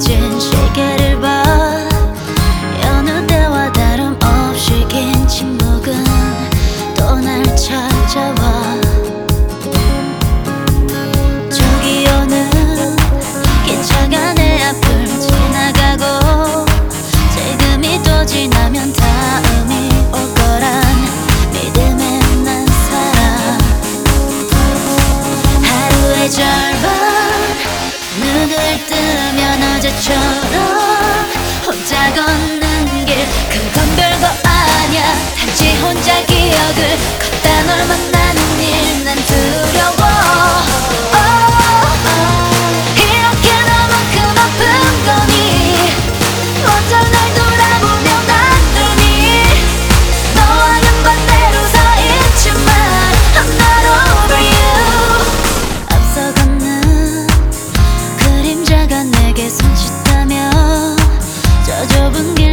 무너진 시계를 봐. 家 나에게 손 씻다며 저 좁은 길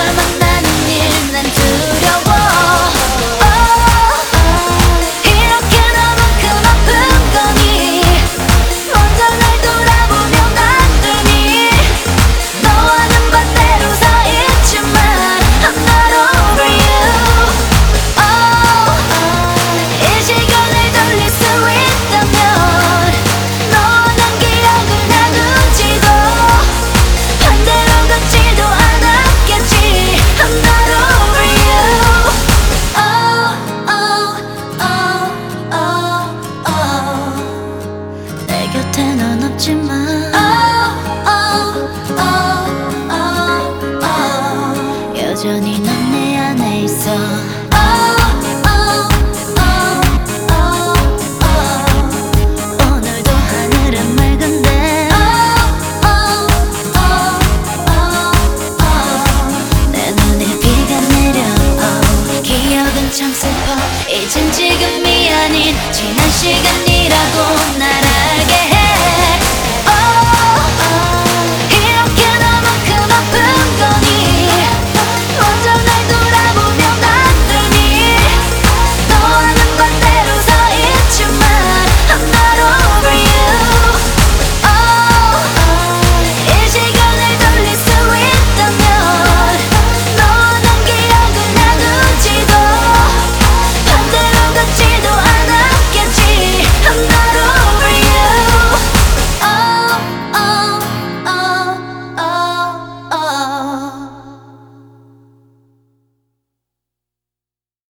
まま 수는 없지만. oh, oh, oh, oh, oh. 여전히 넌 내 안에 있어. 참 슬퍼. 이젠 지금이 아닌 지난 시간이